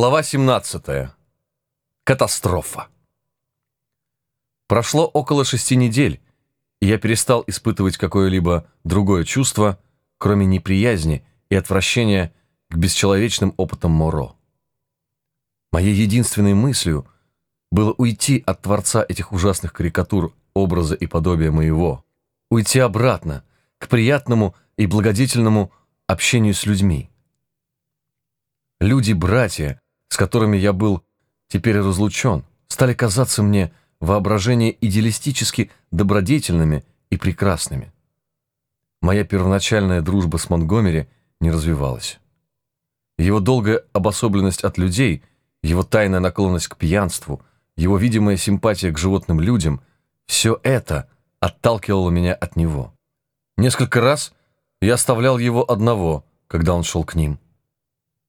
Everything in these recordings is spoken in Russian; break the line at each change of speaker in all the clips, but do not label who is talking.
Глава 17. Катастрофа. Прошло около шести недель, и я перестал испытывать какое-либо другое чувство, кроме неприязни и отвращения к бесчеловечным опытам Моро. Моей единственной мыслью было уйти от творца этих ужасных карикатур образа и подобия моего, уйти обратно к приятному и благодетельному общению с людьми. Люди-братья, с которыми я был теперь разлучен, стали казаться мне воображение идеалистически добродетельными и прекрасными. Моя первоначальная дружба с Монтгомери не развивалась. Его долгая обособленность от людей, его тайная наклонность к пьянству, его видимая симпатия к животным людям — все это отталкивало меня от него. Несколько раз я оставлял его одного, когда он шел к ним.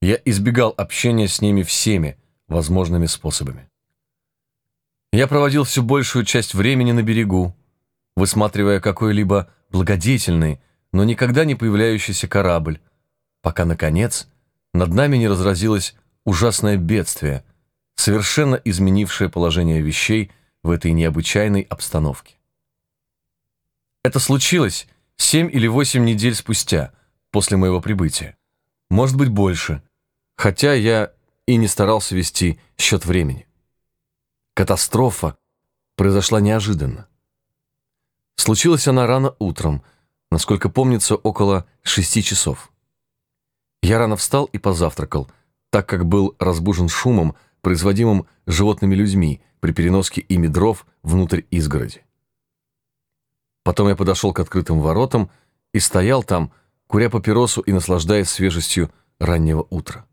Я избегал общения с ними всеми возможными способами. Я проводил всю большую часть времени на берегу, высматривая какой-либо благодетельный, но никогда не появляющийся корабль, пока, наконец, над нами не разразилось ужасное бедствие, совершенно изменившее положение вещей в этой необычайной обстановке. Это случилось семь или восемь недель спустя, после моего прибытия. Может быть, больше, хотя я и не старался вести счет времени. Катастрофа произошла неожиданно. Случилась она рано утром, насколько помнится, около шести часов. Я рано встал и позавтракал, так как был разбужен шумом, производимым животными людьми при переноске ими дров внутрь изгороди. Потом я подошел к открытым воротам и стоял там, куря папиросу и наслаждаясь свежестью раннего утра.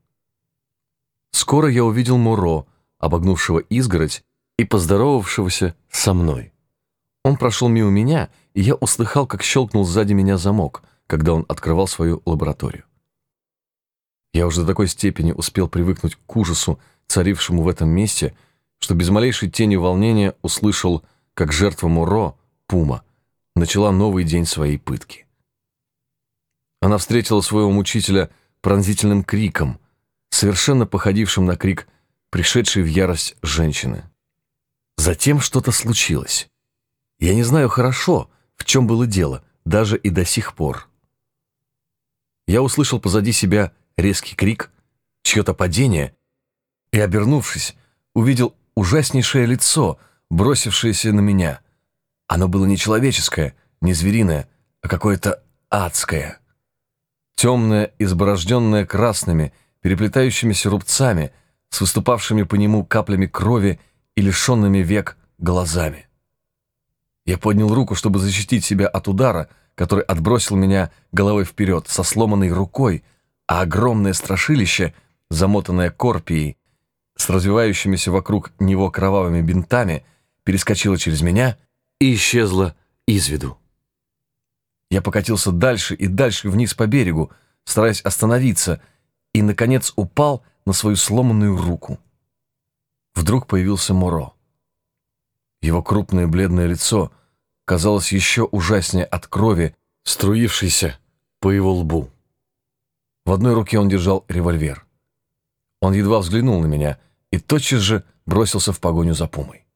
Скоро я увидел Муро, обогнувшего изгородь и поздоровавшегося со мной. Он прошел мимо меня, и я услыхал, как щелкнул сзади меня замок, когда он открывал свою лабораторию. Я уже до такой степени успел привыкнуть к ужасу, царившему в этом месте, что без малейшей тени волнения услышал, как жертва Муро, Пума, начала новый день своей пытки. Она встретила своего мучителя пронзительным криком, совершенно походившим на крик пришедшей в ярость женщины. Затем что-то случилось. Я не знаю хорошо, в чем было дело, даже и до сих пор. Я услышал позади себя резкий крик, чье-то падение, и, обернувшись, увидел ужаснейшее лицо, бросившееся на меня. Оно было не человеческое, не звериное, а какое-то адское. Темное, изборожденное красными, переплетающимися рубцами, с выступавшими по нему каплями крови и лишенными век глазами. Я поднял руку, чтобы защитить себя от удара, который отбросил меня головой вперед, со сломанной рукой, а огромное страшилище, замотанное корпией, с развивающимися вокруг него кровавыми бинтами, перескочило через меня и исчезло из виду. Я покатился дальше и дальше вниз по берегу, стараясь остановиться, и, наконец, упал на свою сломанную руку. Вдруг появился Моро. Его крупное бледное лицо казалось еще ужаснее от крови, струившейся по его лбу. В одной руке он держал револьвер. Он едва взглянул на меня и тотчас же бросился в погоню за пумой.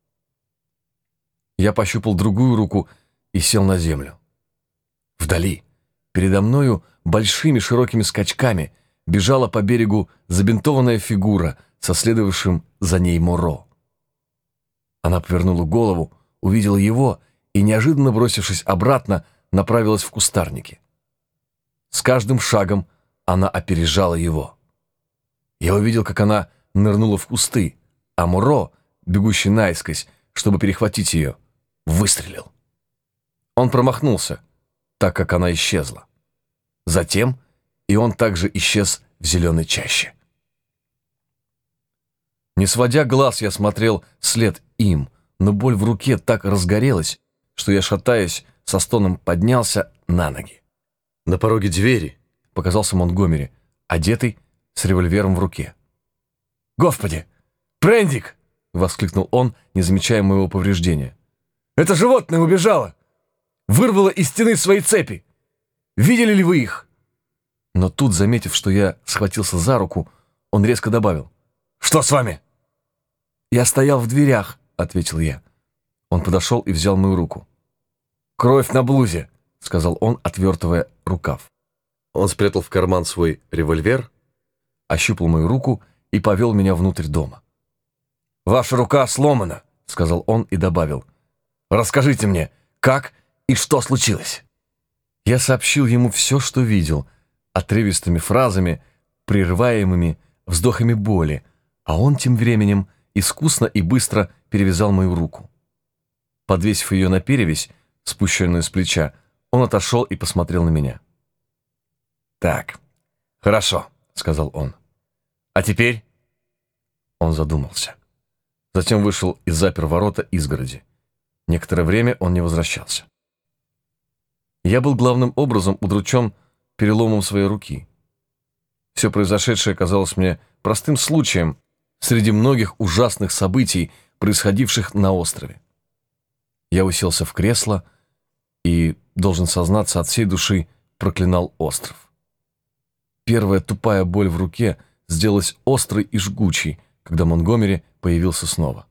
Я пощупал другую руку и сел на землю. Вдали, передо мною, большими широкими скачками, бежала по берегу забинтованная фигура со следовавшим за ней Моро. Она повернула голову, увидела его и, неожиданно бросившись обратно, направилась в кустарники. С каждым шагом она опережала его. Я увидел, как она нырнула в кусты, а Муро, бегущий наискось, чтобы перехватить ее, выстрелил. Он промахнулся, так как она исчезла. Затем и он также исчез в зеленой чаще. Не сводя глаз, я смотрел след им, но боль в руке так разгорелась, что я, шатаясь, со стоном поднялся на ноги. На пороге двери показался Монтгомери, одетый с револьвером в руке. «Господи! Прендик!» — воскликнул он, не замечая моего повреждения. «Это животное убежало! Вырвало из стены свои цепи! Видели ли вы их?» Но тут, заметив, что я схватился за руку, он резко добавил. Что с вами?»
«Я стоял в дверях», — ответил я. Он подошел и взял мою руку.
«Кровь на блузе», — сказал он, отвертывая рукав. Он спрятал в карман свой револьвер, ощупал мою руку и повел меня внутрь дома. «Ваша рука сломана», — сказал он и добавил. «Расскажите мне, как и что случилось?» Я сообщил ему все, что видел, отрывистыми фразами, прерываемыми вздохами боли, а он тем временем искусно и быстро перевязал мою руку. Подвесив ее на перевязь, спущенную с плеча, он отошел и посмотрел на меня. «Так, хорошо», — сказал он. «А теперь?» Он задумался. Затем вышел и запер ворота изгороди. Некоторое время он не возвращался. Я был главным образом удручен переломом своей руки. Все произошедшее казалось мне простым случаем среди многих ужасных событий, происходивших на острове. Я уселся в кресло и, должен сознаться от всей души, проклинал остров. Первая тупая боль в руке сделалась острой и жгучей, когда Монгомери появился снова.